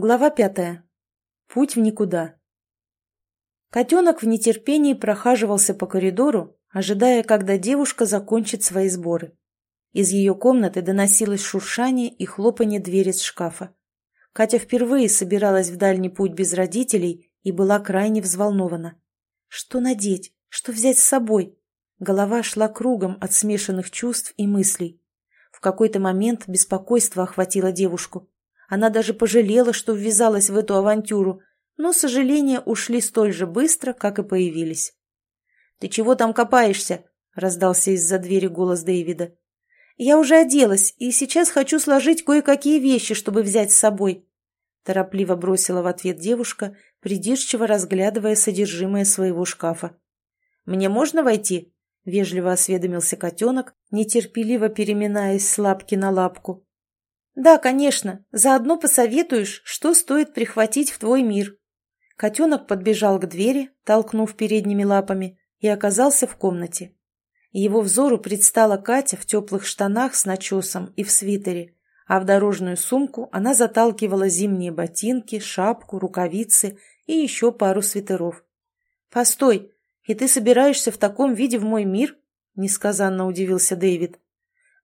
Глава пятая. Путь в никуда. Котенок в нетерпении прохаживался по коридору, ожидая, когда девушка закончит свои сборы. Из ее комнаты доносилось шуршание и хлопанье двери с шкафа. Катя впервые собиралась в дальний путь без родителей и была крайне взволнована. Что надеть? Что взять с собой? Голова шла кругом от смешанных чувств и мыслей. В какой-то момент беспокойство охватило девушку. Она даже пожалела, что ввязалась в эту авантюру, но сожаления ушли столь же быстро, как и появились. «Ты чего там копаешься?» — раздался из-за двери голос Дэвида. «Я уже оделась, и сейчас хочу сложить кое-какие вещи, чтобы взять с собой», — торопливо бросила в ответ девушка, придирчиво разглядывая содержимое своего шкафа. «Мне можно войти?» — вежливо осведомился котенок, нетерпеливо переминаясь с лапки на лапку. «Да, конечно. Заодно посоветуешь, что стоит прихватить в твой мир». Котенок подбежал к двери, толкнув передними лапами, и оказался в комнате. Его взору предстала Катя в теплых штанах с начесом и в свитере, а в дорожную сумку она заталкивала зимние ботинки, шапку, рукавицы и еще пару свитеров. «Постой, и ты собираешься в таком виде в мой мир?» – несказанно удивился Дэвид.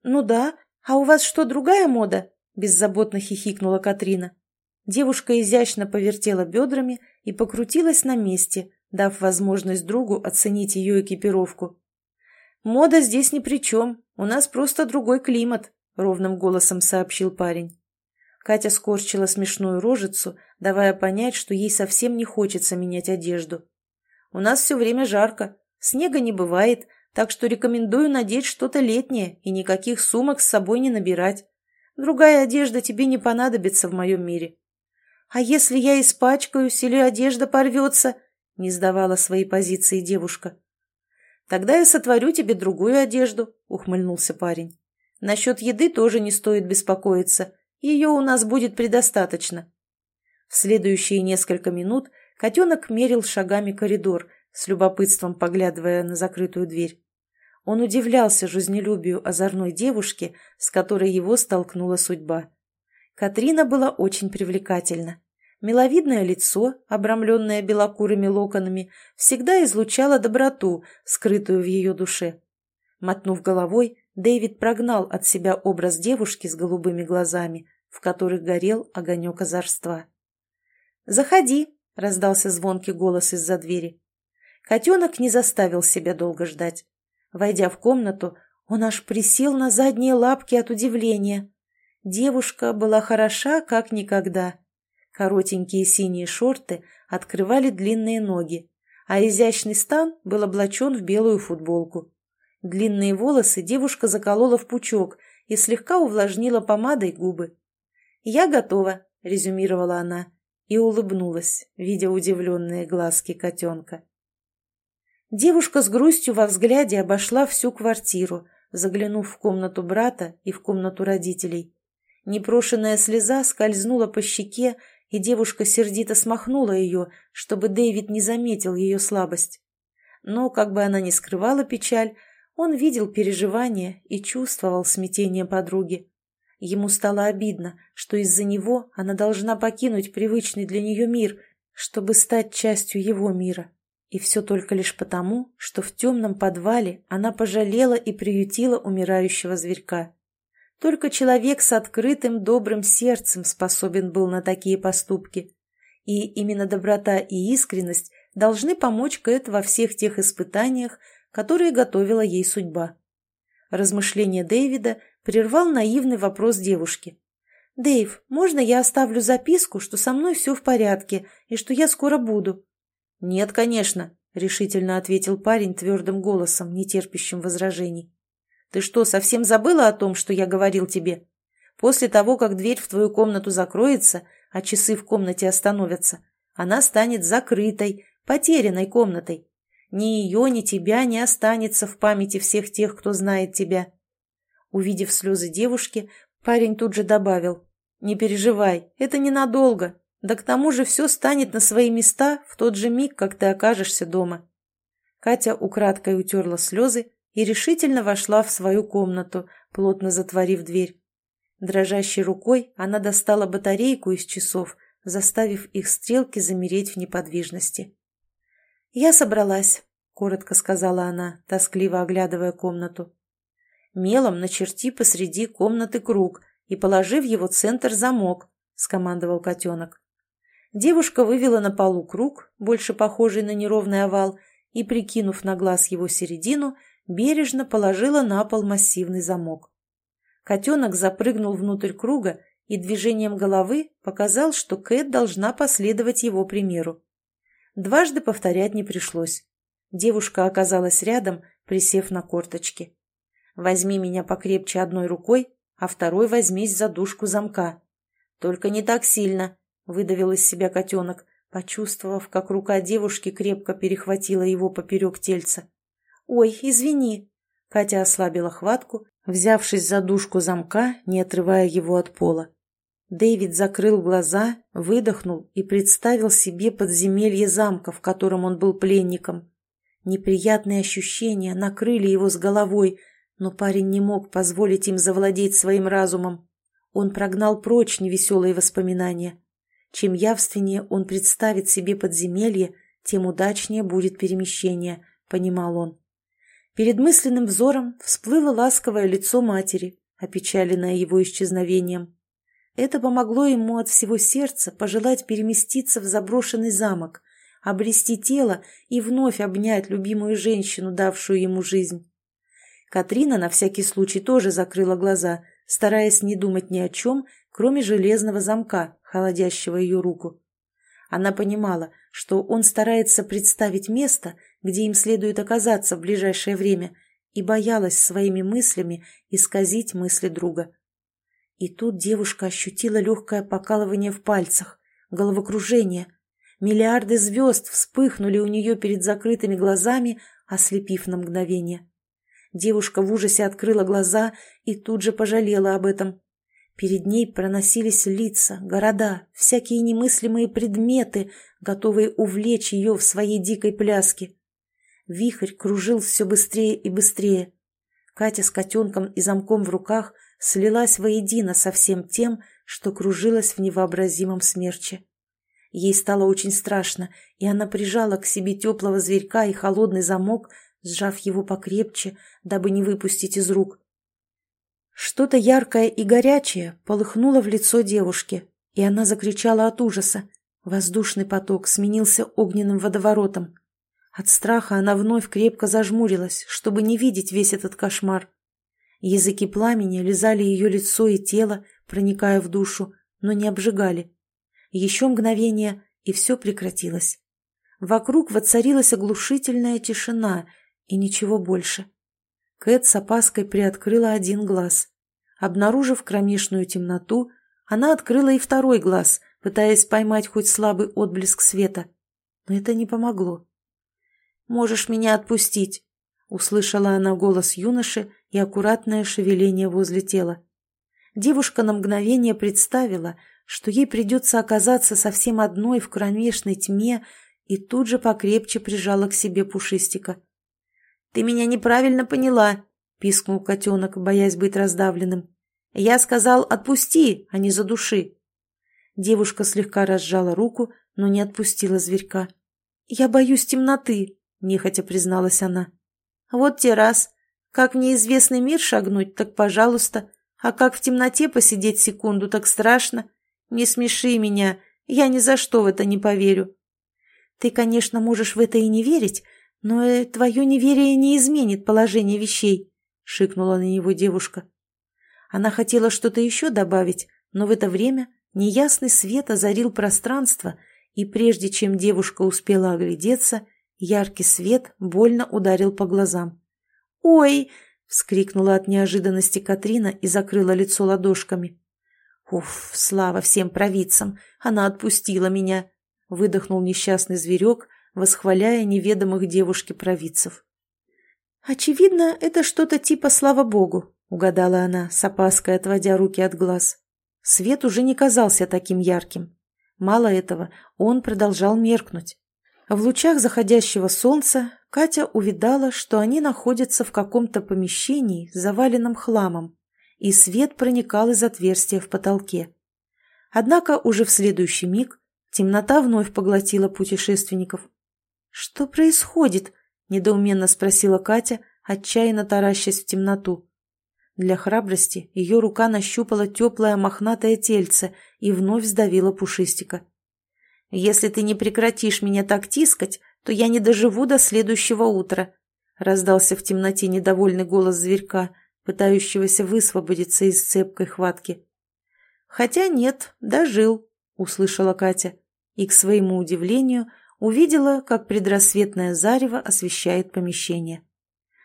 «Ну да, а у вас что, другая мода?» — беззаботно хихикнула Катрина. Девушка изящно повертела бедрами и покрутилась на месте, дав возможность другу оценить ее экипировку. «Мода здесь ни при чем, у нас просто другой климат», — ровным голосом сообщил парень. Катя скорчила смешную рожицу, давая понять, что ей совсем не хочется менять одежду. «У нас все время жарко, снега не бывает, так что рекомендую надеть что-то летнее и никаких сумок с собой не набирать. Другая одежда тебе не понадобится в моем мире. А если я испачкаюсь или одежда порвется? Не сдавала свои позиции девушка. Тогда я сотворю тебе другую одежду, ухмыльнулся парень. Насчет еды тоже не стоит беспокоиться. Ее у нас будет предостаточно. В следующие несколько минут котенок мерил шагами коридор, с любопытством поглядывая на закрытую дверь. Он удивлялся жизнелюбию озорной девушки, с которой его столкнула судьба. Катрина была очень привлекательна. Миловидное лицо, обрамленное белокурыми локонами, всегда излучало доброту, скрытую в ее душе. Мотнув головой, Дэвид прогнал от себя образ девушки с голубыми глазами, в которых горел огонек озорства. «Заходи!» — раздался звонкий голос из-за двери. Котенок не заставил себя долго ждать. Войдя в комнату, он аж присел на задние лапки от удивления. Девушка была хороша, как никогда. Коротенькие синие шорты открывали длинные ноги, а изящный стан был облачен в белую футболку. Длинные волосы девушка заколола в пучок и слегка увлажнила помадой губы. «Я готова», — резюмировала она и улыбнулась, видя удивленные глазки котенка. Девушка с грустью во взгляде обошла всю квартиру, заглянув в комнату брата и в комнату родителей. Непрошенная слеза скользнула по щеке, и девушка сердито смахнула ее, чтобы Дэвид не заметил ее слабость. Но, как бы она ни скрывала печаль, он видел переживания и чувствовал смятение подруги. Ему стало обидно, что из-за него она должна покинуть привычный для нее мир, чтобы стать частью его мира. И все только лишь потому, что в темном подвале она пожалела и приютила умирающего зверька. Только человек с открытым добрым сердцем способен был на такие поступки. И именно доброта и искренность должны помочь Кэт во всех тех испытаниях, которые готовила ей судьба. Размышление Дэвида прервал наивный вопрос девушки. «Дэйв, можно я оставлю записку, что со мной все в порядке и что я скоро буду?» «Нет, конечно», — решительно ответил парень твердым голосом, нетерпящим возражений. «Ты что, совсем забыла о том, что я говорил тебе? После того, как дверь в твою комнату закроется, а часы в комнате остановятся, она станет закрытой, потерянной комнатой. Ни ее, ни тебя не останется в памяти всех тех, кто знает тебя». Увидев слезы девушки, парень тут же добавил. «Не переживай, это ненадолго. Да к тому же все станет на свои места в тот же миг, как ты окажешься дома. Катя украдкой утерла слезы и решительно вошла в свою комнату, плотно затворив дверь. Дрожащей рукой она достала батарейку из часов, заставив их стрелки замереть в неподвижности. «Я собралась», — коротко сказала она, тоскливо оглядывая комнату. «Мелом начерти посреди комнаты круг и положи в его центр замок», — скомандовал котенок. Девушка вывела на полу круг, больше похожий на неровный овал, и, прикинув на глаз его середину, бережно положила на пол массивный замок. Котенок запрыгнул внутрь круга и движением головы показал, что Кэт должна последовать его примеру. Дважды повторять не пришлось. Девушка оказалась рядом, присев на корточки. «Возьми меня покрепче одной рукой, а второй возьмись за дужку замка. Только не так сильно», — выдавил из себя котенок, почувствовав, как рука девушки крепко перехватила его поперек тельца. «Ой, извини!» Катя ослабила хватку, взявшись за дужку замка, не отрывая его от пола. Дэвид закрыл глаза, выдохнул и представил себе подземелье замка, в котором он был пленником. Неприятные ощущения накрыли его с головой, но парень не мог позволить им завладеть своим разумом. Он прогнал прочь невеселые воспоминания. Чем явственнее он представит себе подземелье, тем удачнее будет перемещение, понимал он. Перед мысленным взором всплыло ласковое лицо матери, опечаленное его исчезновением. Это помогло ему от всего сердца пожелать переместиться в заброшенный замок, обрести тело и вновь обнять любимую женщину, давшую ему жизнь. Катрина на всякий случай тоже закрыла глаза, стараясь не думать ни о чем, кроме железного замка, холодящего ее руку. Она понимала, что он старается представить место, где им следует оказаться в ближайшее время, и боялась своими мыслями исказить мысли друга. И тут девушка ощутила легкое покалывание в пальцах, головокружение. Миллиарды звезд вспыхнули у нее перед закрытыми глазами, ослепив на мгновение. Девушка в ужасе открыла глаза и тут же пожалела об этом. Перед ней проносились лица, города, всякие немыслимые предметы, готовые увлечь ее в своей дикой пляске. Вихрь кружил все быстрее и быстрее. Катя с котенком и замком в руках слилась воедино со всем тем, что кружилось в невообразимом смерче. Ей стало очень страшно, и она прижала к себе теплого зверька и холодный замок, сжав его покрепче, дабы не выпустить из рук. Что-то яркое и горячее полыхнуло в лицо девушки, и она закричала от ужаса. Воздушный поток сменился огненным водоворотом. От страха она вновь крепко зажмурилась, чтобы не видеть весь этот кошмар. Языки пламени лизали ее лицо и тело, проникая в душу, но не обжигали. Еще мгновение, и все прекратилось. Вокруг воцарилась оглушительная тишина и ничего больше. Кэт с опаской приоткрыла один глаз. Обнаружив кромешную темноту, она открыла и второй глаз, пытаясь поймать хоть слабый отблеск света. Но это не помогло. «Можешь меня отпустить?» Услышала она голос юноши и аккуратное шевеление возле тела. Девушка на мгновение представила, что ей придется оказаться совсем одной в кромешной тьме, и тут же покрепче прижала к себе пушистика. «Ты меня неправильно поняла», — пискнул котенок, боясь быть раздавленным. «Я сказал, отпусти, а не задуши». Девушка слегка разжала руку, но не отпустила зверька. «Я боюсь темноты», — нехотя призналась она. «Вот те раз. Как в неизвестный мир шагнуть, так пожалуйста. А как в темноте посидеть секунду, так страшно. Не смеши меня, я ни за что в это не поверю». «Ты, конечно, можешь в это и не верить, но э, твое неверие не изменит положение вещей», — шикнула на него девушка. Она хотела что-то еще добавить, но в это время неясный свет озарил пространство, и прежде чем девушка успела оглядеться, Яркий свет больно ударил по глазам. «Ой!» — вскрикнула от неожиданности Катрина и закрыла лицо ладошками. «Уф, слава всем провидцам! Она отпустила меня!» — выдохнул несчастный зверек, восхваляя неведомых девушке-провидцев. «Очевидно, это что-то типа «слава богу», — угадала она, с опаской отводя руки от глаз. Свет уже не казался таким ярким. Мало этого, он продолжал меркнуть. В лучах заходящего солнца Катя увидала, что они находятся в каком-то помещении, заваленном хламом, и свет проникал из отверстия в потолке. Однако уже в следующий миг темнота вновь поглотила путешественников. «Что происходит?» — недоуменно спросила Катя, отчаянно таращась в темноту. Для храбрости ее рука нащупала теплое мохнатое тельце и вновь сдавила пушистика. «Если ты не прекратишь меня так тискать, то я не доживу до следующего утра», — раздался в темноте недовольный голос зверька, пытающегося высвободиться из цепкой хватки. «Хотя нет, дожил», — услышала Катя, и, к своему удивлению, увидела, как предрассветное зарево освещает помещение.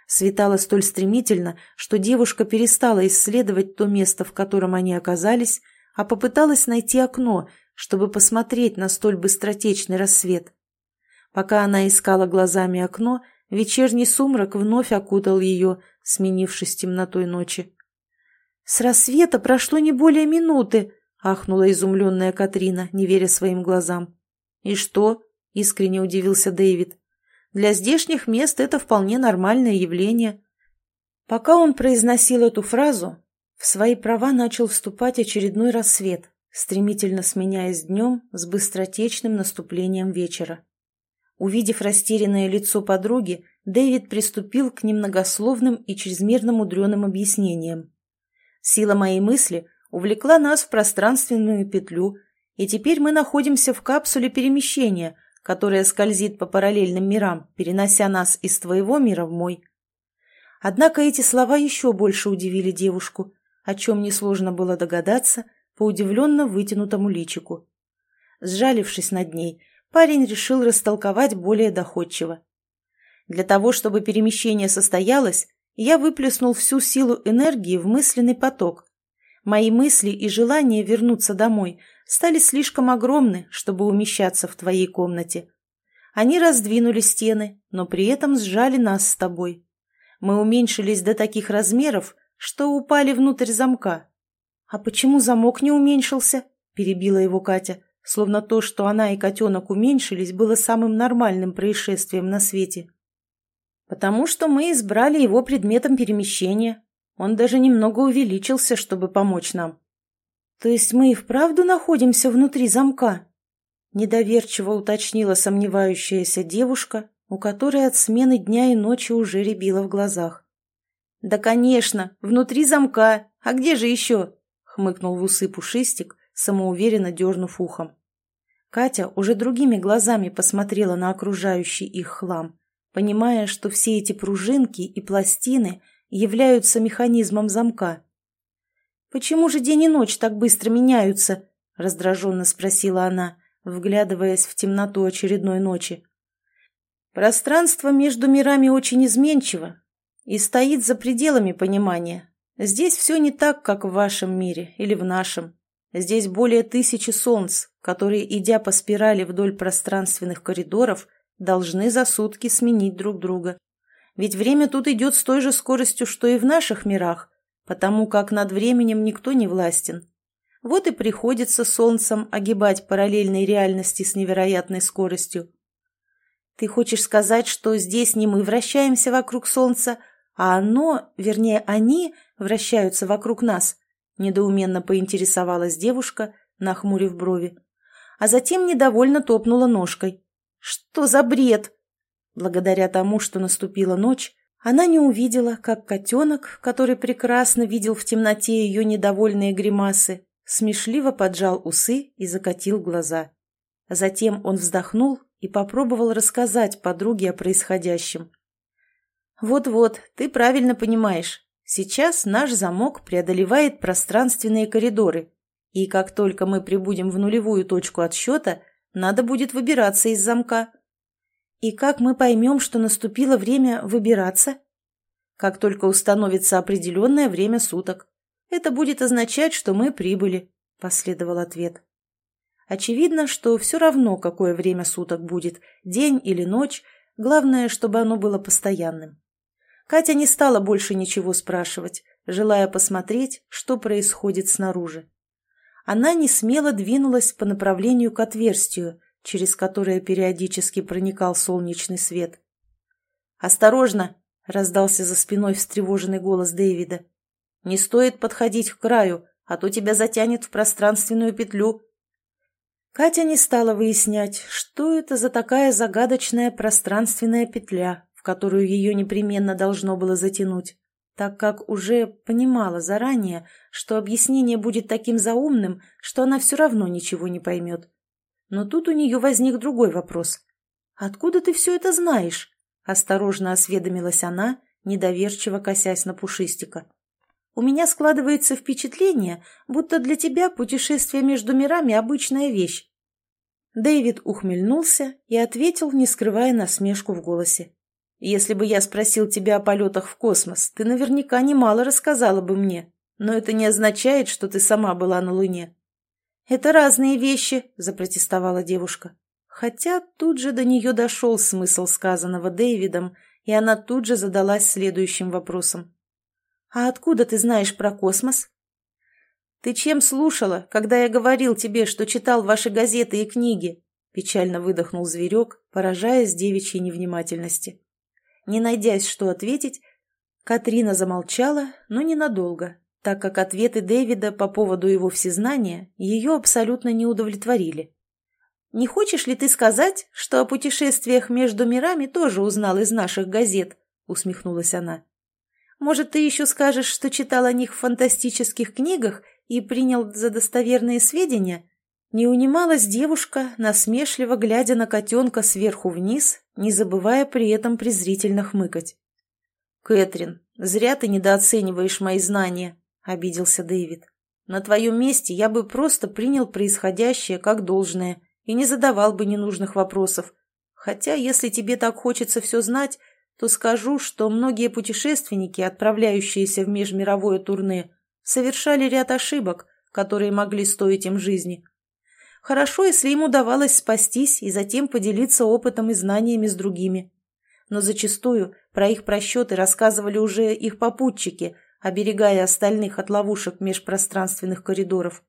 Светало столь стремительно, что девушка перестала исследовать то место, в котором они оказались, а попыталась найти окно, чтобы посмотреть на столь быстротечный рассвет. Пока она искала глазами окно, вечерний сумрак вновь окутал ее, сменившись темнотой ночи. «С рассвета прошло не более минуты», — ахнула изумленная Катрина, не веря своим глазам. «И что?» — искренне удивился Дэвид. Для здешних мест это вполне нормальное явление. Пока он произносил эту фразу, в свои права начал вступать очередной рассвет, стремительно сменяясь днем с быстротечным наступлением вечера. Увидев растерянное лицо подруги, Дэвид приступил к немногословным и чрезмерно мудреным объяснениям. Сила моей мысли увлекла нас в пространственную петлю, и теперь мы находимся в капсуле перемещения – которая скользит по параллельным мирам, перенося нас из твоего мира в мой. Однако эти слова еще больше удивили девушку, о чем несложно было догадаться по удивленно вытянутому личику. Сжалившись над ней, парень решил растолковать более доходчиво. Для того, чтобы перемещение состоялось, я выплеснул всю силу энергии в мысленный поток. Мои мысли и желание вернуться домой стали слишком огромны, чтобы умещаться в твоей комнате. Они раздвинули стены, но при этом сжали нас с тобой. Мы уменьшились до таких размеров, что упали внутрь замка. «А почему замок не уменьшился?» – перебила его Катя, словно то, что она и котенок уменьшились, было самым нормальным происшествием на свете. «Потому что мы избрали его предметом перемещения. Он даже немного увеличился, чтобы помочь нам. «То есть мы и вправду находимся внутри замка?» Недоверчиво уточнила сомневающаяся девушка, у которой от смены дня и ночи уже рябило в глазах. «Да, конечно, внутри замка. А где же еще?» — хмыкнул в усы пушистик, самоуверенно дернув ухом. Катя уже другими глазами посмотрела на окружающий их хлам, понимая, что все эти пружинки и пластины являются механизмом замка. «Почему же день и ночь так быстро меняются?» — раздраженно спросила она, вглядываясь в темноту очередной ночи. «Пространство между мирами очень изменчиво и стоит за пределами понимания. Здесь все не так, как в вашем мире или в нашем. Здесь более тысячи солнц, которые, идя по спирали вдоль пространственных коридоров, должны за сутки сменить друг друга. Ведь время тут идет с той же скоростью, что и в наших мирах, потому как над временем никто не властен. Вот и приходится солнцем огибать параллельные реальности с невероятной скоростью. Ты хочешь сказать, что здесь не мы вращаемся вокруг солнца, а оно, вернее, они вращаются вокруг нас? Недоуменно поинтересовалась девушка, нахмурив брови. А затем недовольно топнула ножкой. Что за бред? Благодаря тому, что наступила ночь, она не увидела, как котенок, который прекрасно видел в темноте ее недовольные гримасы, смешливо поджал усы и закатил глаза. Затем он вздохнул и попробовал рассказать подруге о происходящем. «Вот-вот, ты правильно понимаешь. Сейчас наш замок преодолевает пространственные коридоры, и как только мы прибудем в нулевую точку отсчета, надо будет выбираться из замка. И как мы поймем, что наступило время выбираться? Как только установится определенное время суток. Это будет означать, что мы прибыли, последовал ответ. Очевидно, что все равно, какое время суток будет, день или ночь, главное, чтобы оно было постоянным. Катя не стала больше ничего спрашивать, желая посмотреть, что происходит снаружи. Она не смело двинулась по направлению к отверстию, через которое периодически проникал солнечный свет. «Осторожно!» — раздался за спиной встревоженный голос Дэвида. «Не стоит подходить к краю, а то тебя затянет в пространственную петлю». Катя не стала выяснять, что это за такая загадочная пространственная петля, в которую ее непременно должно было затянуть, так как уже понимала заранее, что объяснение будет таким заумным, что она все равно ничего не поймет. Но тут у нее возник другой вопрос. «Откуда ты все это знаешь?» – осторожно осведомилась она, недоверчиво косясь на Пушистика. «У меня складывается впечатление, будто для тебя путешествие между мирами – обычная вещь». Дэвид ухмыльнулся и ответил, не скрывая насмешку в голосе. «Если бы я спросил тебя о полетах в космос, ты наверняка немало рассказала бы мне, но это не означает, что ты сама была на Луне». «Это разные вещи», – запротестовала девушка. Хотя тут же до нее дошел смысл сказанного Дэвидом, и она тут же задалась следующим вопросом. «А откуда ты знаешь про космос?» «Ты чем слушала, когда я говорил тебе, что читал ваши газеты и книги?» Печально выдохнул зверек, поражаясь девичьей невнимательности. Не найдясь, что ответить, Катрина замолчала, но ненадолго, так как ответы Дэвида по поводу его всезнания ее абсолютно не удовлетворили. «Не хочешь ли ты сказать, что о путешествиях между мирами тоже узнал из наших газет?» — усмехнулась она. «Может, ты еще скажешь, что читал о них в фантастических книгах и принял за достоверные сведения?» Не унималась девушка, насмешливо глядя на котенка сверху вниз, не забывая при этом презрительно хмыкать. «Кэтрин, зря ты недооцениваешь мои знания», — обиделся Дэвид. «На твоем месте я бы просто принял происходящее как должное и не задавал бы ненужных вопросов. Хотя, если тебе так хочется все знать, то скажу, что многие путешественники, отправляющиеся в межмировое турне, совершали ряд ошибок, которые могли стоить им жизни. Хорошо, если им удавалось спастись и затем поделиться опытом и знаниями с другими. Но зачастую про их просчеты рассказывали уже их попутчики – оберегая остальных от ловушек межпространственных коридоров.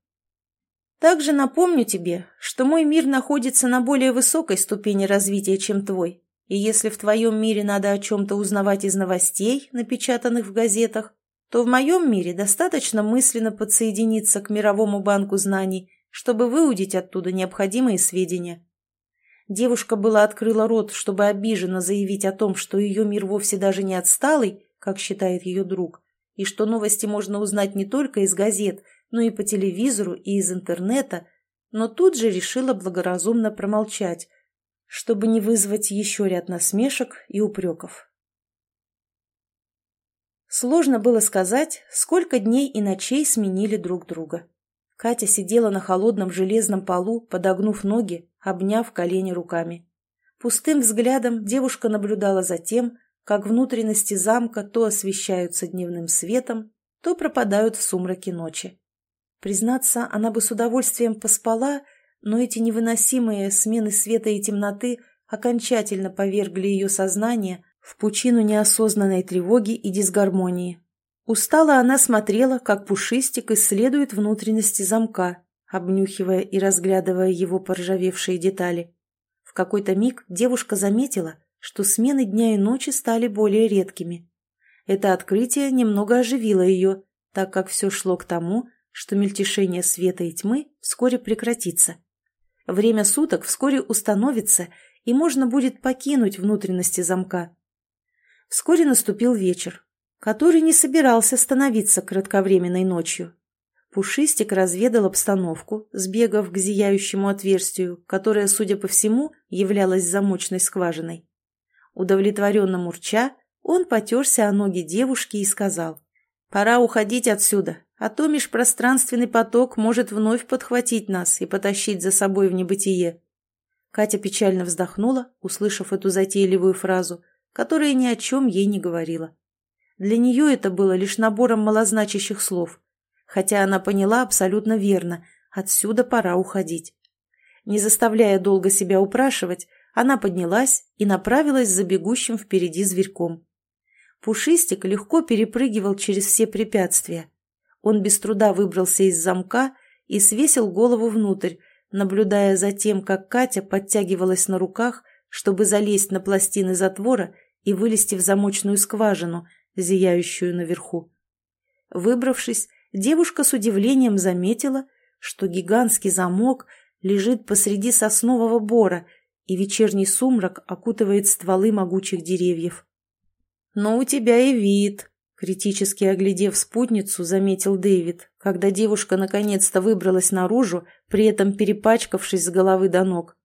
Также напомню тебе, что мой мир находится на более высокой ступени развития, чем твой, и если в твоем мире надо о чем-то узнавать из новостей, напечатанных в газетах, то в моем мире достаточно мысленно подсоединиться к мировому банку знаний, чтобы выудить оттуда необходимые сведения. Девушка была открыла рот, чтобы обиженно заявить о том, что ее мир вовсе даже не отсталый, как считает ее друг, и что новости можно узнать не только из газет, но и по телевизору и из интернета, но тут же решила благоразумно промолчать, чтобы не вызвать еще ряд насмешек и упреков. Сложно было сказать, сколько дней и ночей сменили друг друга. Катя сидела на холодном железном полу, подогнув ноги, обняв колени руками. Пустым взглядом девушка наблюдала за тем, как внутренности замка то освещаются дневным светом, то пропадают в сумраке ночи. Признаться, она бы с удовольствием поспала, но эти невыносимые смены света и темноты окончательно повергли ее сознание в пучину неосознанной тревоги и дисгармонии. Устала она смотрела, как пушистик исследует внутренности замка, обнюхивая и разглядывая его поржавевшие детали. В какой-то миг девушка заметила, что смены дня и ночи стали более редкими. Это открытие немного оживило ее, так как все шло к тому, что мельтешение света и тьмы вскоре прекратится. Время суток вскоре установится, и можно будет покинуть внутренности замка. Вскоре наступил вечер, который не собирался становиться кратковременной ночью. Пушистик разведал обстановку, сбегав к зияющему отверстию, которое, судя по всему, являлось замочной скважиной. Удовлетворенно мурча, он потерся о ноги девушки и сказал, «Пора уходить отсюда, а то межпространственный поток может вновь подхватить нас и потащить за собой в небытие». Катя печально вздохнула, услышав эту затейливую фразу, которая ни о чем ей не говорила. Для нее это было лишь набором малозначащих слов, хотя она поняла абсолютно верно, отсюда пора уходить. Не заставляя долго себя упрашивать, она поднялась и направилась за бегущим впереди зверьком. Пушистик легко перепрыгивал через все препятствия. Он без труда выбрался из замка и свесил голову внутрь, наблюдая за тем, как Катя подтягивалась на руках, чтобы залезть на пластины затвора и вылезти в замочную скважину, зияющую наверху. Выбравшись, девушка с удивлением заметила, что гигантский замок лежит посреди соснового бора, и вечерний сумрак окутывает стволы могучих деревьев. «Но у тебя и вид», — критически оглядев спутницу, заметил Дэвид, когда девушка наконец-то выбралась наружу, при этом перепачкавшись с головы до ног.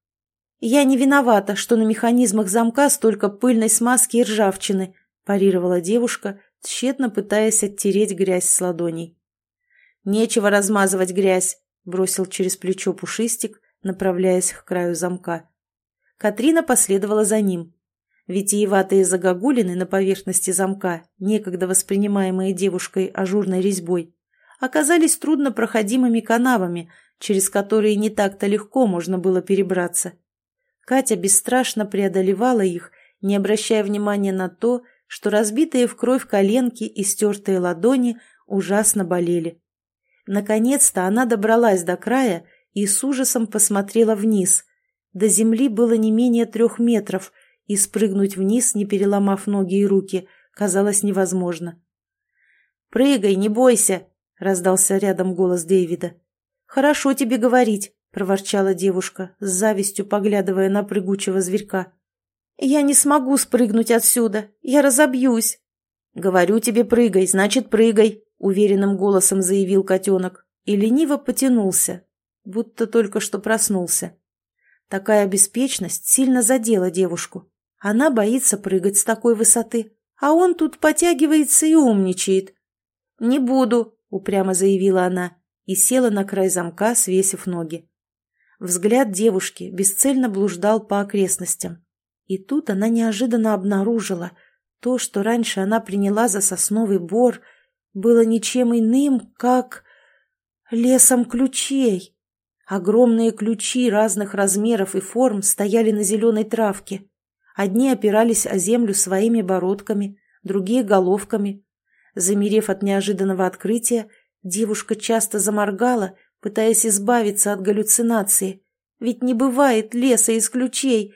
«Я не виновата, что на механизмах замка столько пыльной смазки и ржавчины», парировала девушка, тщетно пытаясь оттереть грязь с ладоней. «Нечего размазывать грязь», — бросил через плечо пушистик, направляясь к краю замка. Катрина последовала за ним. Витиеватые загогулины на поверхности замка, некогда воспринимаемые девушкой ажурной резьбой, оказались труднопроходимыми канавами, через которые не так-то легко можно было перебраться. Катя бесстрашно преодолевала их, не обращая внимания на то, что разбитые в кровь коленки и стертые ладони ужасно болели. Наконец-то она добралась до края и с ужасом посмотрела вниз. До земли было не менее трех метров, и спрыгнуть вниз, не переломав ноги и руки, казалось невозможно. «Прыгай, не бойся!» — раздался рядом голос Дэвида. «Хорошо тебе говорить проворчала девушка, с завистью поглядывая на прыгучего зверька. «Я не смогу спрыгнуть отсюда, я разобьюсь». «Говорю тебе, прыгай, значит, прыгай», — уверенным голосом заявил котенок и лениво потянулся, будто только что проснулся. Такая беспечность сильно задела девушку. Она боится прыгать с такой высоты, а он тут потягивается и умничает. «Не буду», — упрямо заявила она и села на край замка, свесив ноги. Взгляд девушки бесцельно блуждал по окрестностям. И тут она неожиданно обнаружила то, что раньше она приняла за сосновый бор, было ничем иным, как лесом ключей. Огромные ключи разных размеров и форм стояли на зеленой травке. Одни опирались о землю своими бородками, другие — головками. Замерев от неожиданного открытия, девушка часто заморгала — пытаясь избавиться от галлюцинации. Ведь не бывает леса из ключей.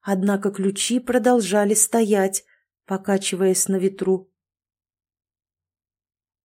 Однако ключи продолжали стоять, покачиваясь на ветру.